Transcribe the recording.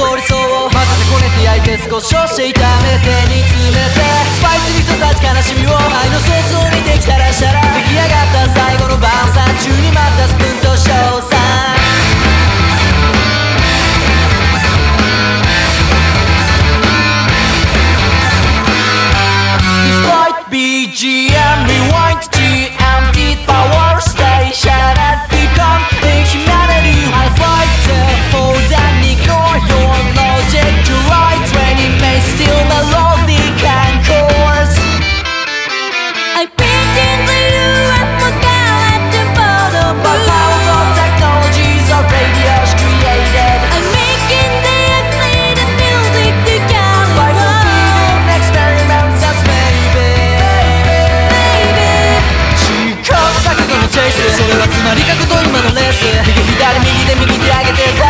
手な妄想理想を混ぜてこねて焼いて少し押して炒めて煮詰めて。スパイスにとさじ悲しみを愛のソースを煮てきたらしたら出来上がつまり格闘馬のレース。右左右で右手上げて